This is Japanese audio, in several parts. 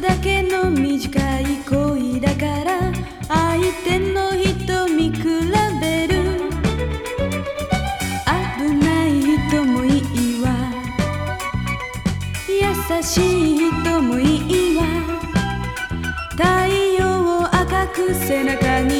だけの短い恋だから相手の人見比べる危ない人もいいわ優しい人もいいわ太陽を赤く背中に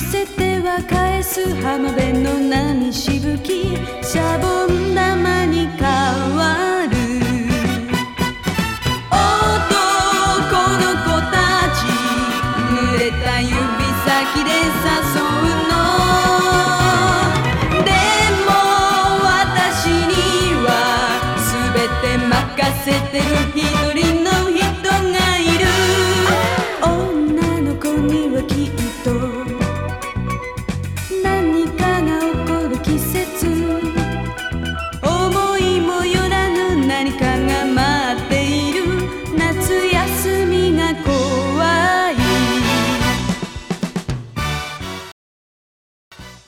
せては返す浜辺の波しぶき。シャボン玉に変わる。男の子たち濡れた指